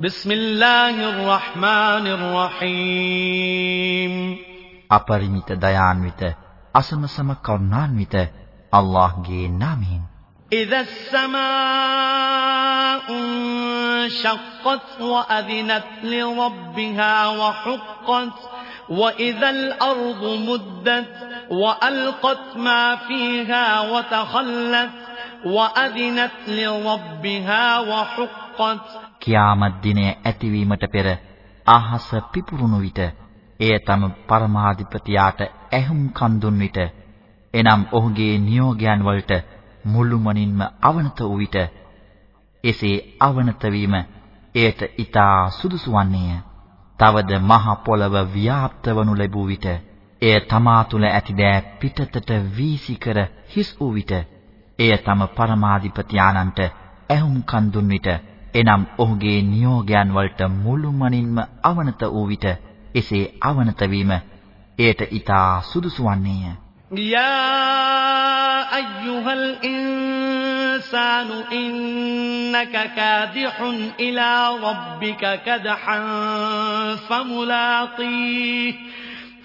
بسم الله الرحمن الرحيم අපරිමිත දයාන්විත අසමසම කරුණාන්විත අල්ලාහ්ගේ නාමයෙන් إذا السماء انشقت وأذنت لربها وحقت وإذا الأرض مدت وألقت ما فيها وتخلت وأذنت لربها وحقت කියාමත් දිනය ඇතිවීමට පෙර අහස පිපුරුණු විට එය තම පරමාධිපතියාට ඇහුම් කන් දුන් විට එනම් ඔහුගේ නියෝගයන් වලට මුළුමනින්ම අවනත වූ විට එසේ අවනත වීම එයට ඊටා සුදුසු වන්නේය. තවද මහ පොළව ව්‍යාප්ත වනු ලැබුව විට එය තමා තුළ ඇති දෑ පිටතට වීසි කර හිස් වූ විට එය තම පරමාධිපති ආනන්ට ඇහුම් කන් දුන් විට එනම් ඔහුගේ නියෝගයන් වලට මුළුමනින්ම අවනත වූ විට එසේ අවනත වීම එයට ඊටා සුදුසු වන්නේය. යා අයියුහල් ඉන්සානු ඉන්නක කාදිහුන් ඉලා රබ්බික කදහන් ෆමුලාතී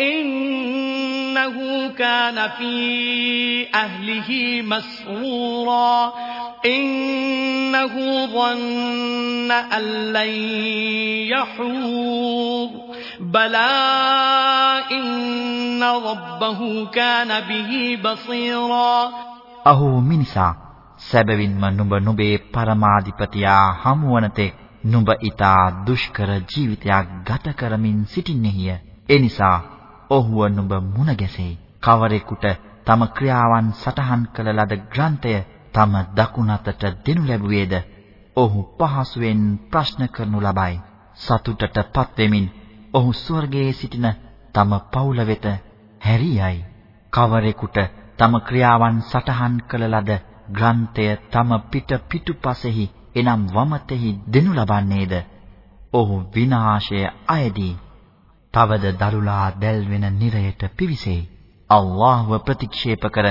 إنه كان في أهله مسرورا إنه ظن أن لن يحور بلى إن ربه كان به بصيرا අහෝ මිනිසා සැබවින්ම නුඹ නුඹේ පරමාධිපතියා හමුවනතෙක් නුඹ ඊතා දුෂ්කර ජීවිතයක් ගත කරමින් සිටින්නේය. ඒ නිසා ඔහුව නුඹ මුණ ගැසෙයි. කවරෙකුට තම ක්‍රියාවන් සටහන් කළ ලද ග්‍රන්ථය තම දකුණතට දෙනු ලැබුවේද? ඔහු පහසුවෙන් ප්‍රශ්න කරනු ලබයි. සතුටටපත් වෙමින් ඔහු ස්වර්ගයේ සිටින තම පවුල වෙත හැරියයි. කවරෙකුට තම ක්‍රියාවන් සටහන් කළ ලද ග්‍රන්ථය තම පිට පිටුපසෙහි එනම් වමතෙහි දෙනු ලබන්නේද? ඔහු විනාශය අයදී තවද දරුලා දැල්වෙන නිරයට පිවිසෙයි. අල්ලාහ්ව ප්‍රතික්ෂේප කර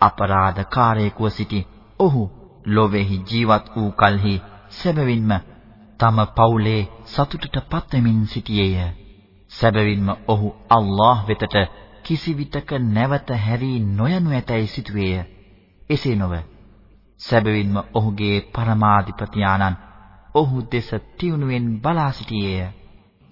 අපරාධකාරයෙකුව සිටි ඔහු ලොවේහි ජීවත් වූ කලෙහි සැබවින්ම තම පවුලේ සතුටටපත් වෙමින් සිටියේය. සැබවින්ම ඔහු අල්ලාහ් වෙතට කිසිවිටක නැවත හැරී නොයනු ඇතැයි සිතුවේය. එසේ නොව සැබවින්ම ඔහුගේ පරමාධිපති ආනන් ඔහු දෙස තියුණුවෙන් බලා සිටියේය.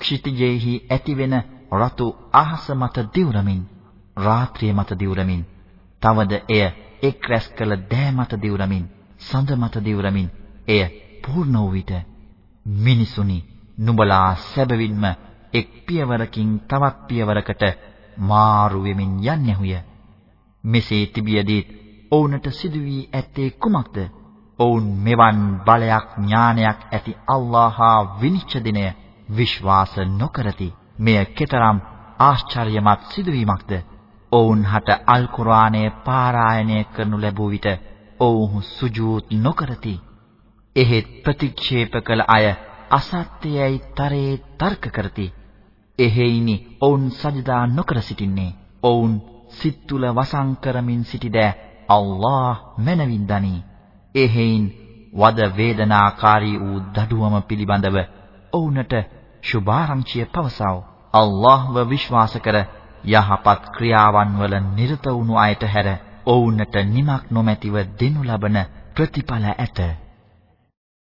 ක්ෂිතිජයේහි ඇතිවෙන රතු අහස මත දිවුරමින් රාත්‍රිය මත දිවුරමින් තවද එය එක් රැස් කළ දෑ මත දිවුරමින් සඳ මත දිවුරමින් එය පූර්ණ වූ විට මිනිසුනි නුඹලා සැබවින්ම එක් පියවරකින් තවත් පියවරකට මාරු වෙමින් යන්නේහුය මෙසේ තිබියදී ඔවුන්ට සිදු වී ඇත්තේ කුමක්ද? ඔවුන් මෙවන් බලයක් ඥානයක් ඇති අල්ලාහ විනිශ්චය දිනය විශ්වාස නොකරති. මෙය කෙතරම් ආශ්චර්යමත් සිදුවීමක්ද? ඔවුන් හට අල් කුර්ආනය පාරායනය කරනු ලැබුව විට ඔවුහු සුජූද් නොකරති. එහෙත් ප්‍රතික්ෂේප කළ අය අසත්‍යයයි තරේ තර්ක කරති. එහෙයිනි ඔවුන් සජදා නොකර සිටින්නේ. ඔවුන් සිත් තුල වසං කරමින් සිටිද අල්ලාහ් මනවින් දනී. එහෙයින් වද වේදනාකාරී වූ දඩුවම පිළිබඳව ඔවුන්ට සුභාරංචිය පවසව. අල්ලාහ්ව විශ්වාස කර යහපත් ක්‍රියාවන් වල නිරත වුණු අයට හැර ඔවුන්ට නිමක් නොමැතිව දෙනු ලබන ප්‍රතිඵල ඇත.